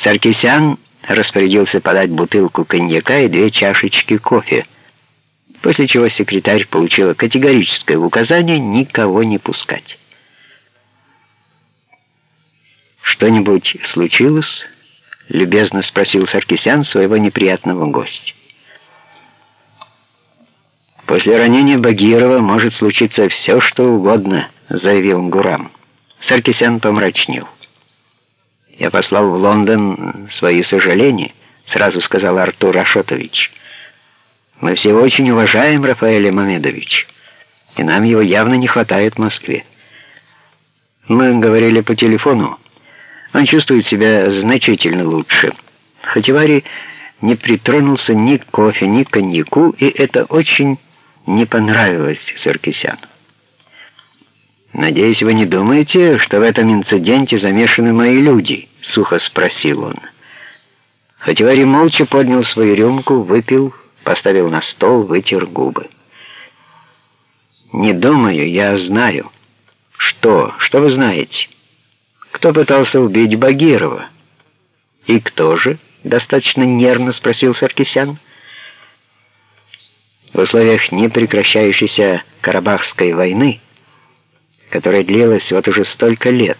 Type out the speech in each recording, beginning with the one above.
Саркисян распорядился подать бутылку коньяка и две чашечки кофе, после чего секретарь получила категорическое указание никого не пускать. «Что-нибудь случилось?» — любезно спросил Саркисян своего неприятного гостя. «После ранения Багирова может случиться все, что угодно», — заявил Гурам. Саркисян помрачнел. «Я послал в Лондон свои сожаления», — сразу сказал Артур Ашотович. «Мы все очень уважаем Рафаэля Мамедовича, и нам его явно не хватает в Москве. Мы говорили по телефону. Он чувствует себя значительно лучше. Хативари не притронулся ни к кофе, ни к коньяку, и это очень не понравилось Саркисяну. «Надеюсь, вы не думаете, что в этом инциденте замешаны мои люди?» — сухо спросил он. Хативари молча поднял свою рюмку, выпил, поставил на стол, вытер губы. «Не думаю, я знаю». «Что? Что вы знаете?» «Кто пытался убить Багирова?» «И кто же?» — достаточно нервно спросил Саркисян. В условиях непрекращающейся Карабахской войны, которая длилась вот уже столько лет,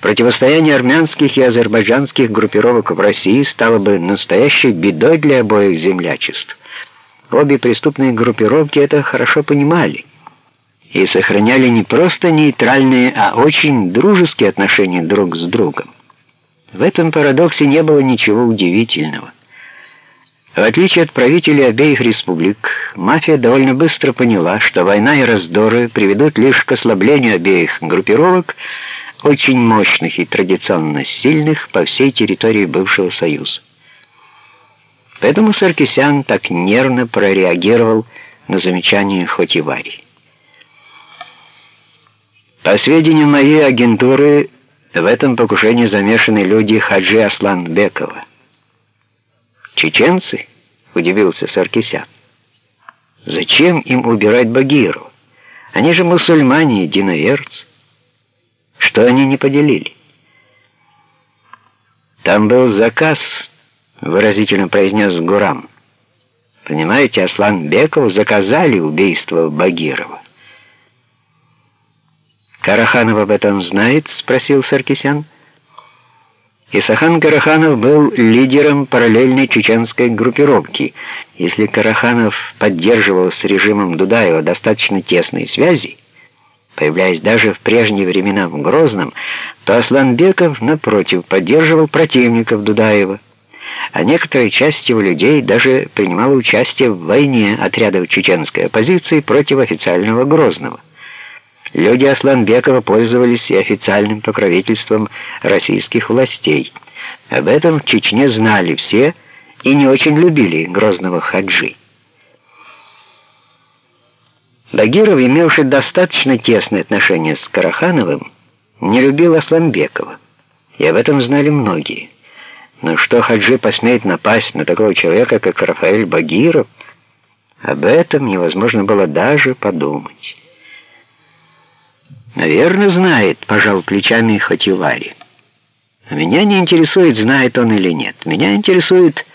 противостояние армянских и азербайджанских группировок в России стало бы настоящей бедой для обоих землячеств. Обе преступные группировки это хорошо понимали и сохраняли не просто нейтральные, а очень дружеские отношения друг с другом. В этом парадоксе не было ничего удивительного. В отличие от правителей обеих республик, мафия довольно быстро поняла, что война и раздоры приведут лишь к ослаблению обеих группировок, очень мощных и традиционно сильных по всей территории бывшего Союза. Поэтому Саркисян так нервно прореагировал на замечание Хотивари. По сведениям моей агентуры, в этом покушении замешаны люди Хаджи Асланбекова. «Чеченцы?» — удивился Саркисян. «Зачем им убирать Багиру? Они же мусульмане, единоверцы. Что они не поделили?» «Там был заказ», — выразительно произнес Гурам. «Понимаете, Аслан Беков заказали убийство Багирова». «Караханов об этом знает?» — спросил Саркисян. Исахан Караханов был лидером параллельной чеченской группировки. Если Караханов поддерживал с режимом Дудаева достаточно тесные связи, появляясь даже в прежние времена в Грозном, то Асланбеков, напротив, поддерживал противников Дудаева, а некоторая часть его людей даже принимала участие в войне отрядов чеченской оппозиции против официального Грозного. Люди Асланбекова пользовались и официальным покровительством российских властей. Об этом в Чечне знали все и не очень любили грозного хаджи. Багиров, имевший достаточно тесные отношения с Карахановым, не любил Асланбекова, и об этом знали многие. Но что Хаджи посмеет напасть на такого человека, как Рафаэль Багиров, об этом невозможно было даже подумать. «Наверное, знает», — пожал плечами Хативари. «Меня не интересует, знает он или нет. Меня интересует,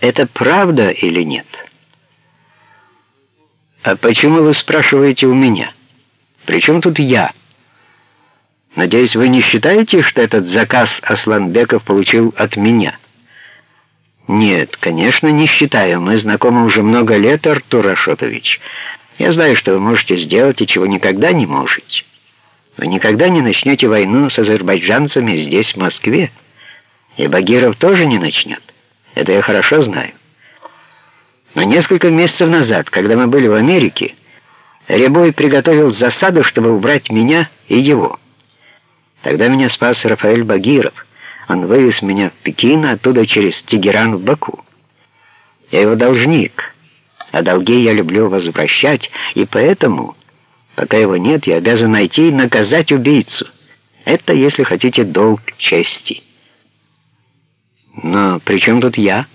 это правда или нет». «А почему вы спрашиваете у меня? Причем тут я?» «Надеюсь, вы не считаете, что этот заказ Асланбеков получил от меня?» «Нет, конечно, не считаю. Мы знакомы уже много лет, Артур Ашотович. Я знаю, что вы можете сделать и чего никогда не можете». Вы никогда не начнете войну с азербайджанцами здесь, в Москве. И Багиров тоже не начнет. Это я хорошо знаю. Но несколько месяцев назад, когда мы были в Америке, Рябой приготовил засаду, чтобы убрать меня и его. Тогда меня спас Рафаэль Багиров. Он вывез меня в Пекин, оттуда через Тегеран в Баку. Я его должник, а долги я люблю возвращать, и поэтому... Пока его нет, я обязан найти и наказать убийцу. Это, если хотите, долг чести. Но при чем тут я?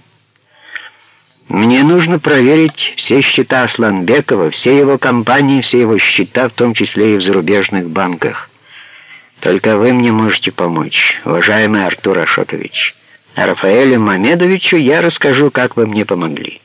Мне нужно проверить все счета Асланбекова, все его компании, все его счета, в том числе и в зарубежных банках. Только вы мне можете помочь, уважаемый Артур Ашотович. Рафаэлю Мамедовичу я расскажу, как вы мне помогли».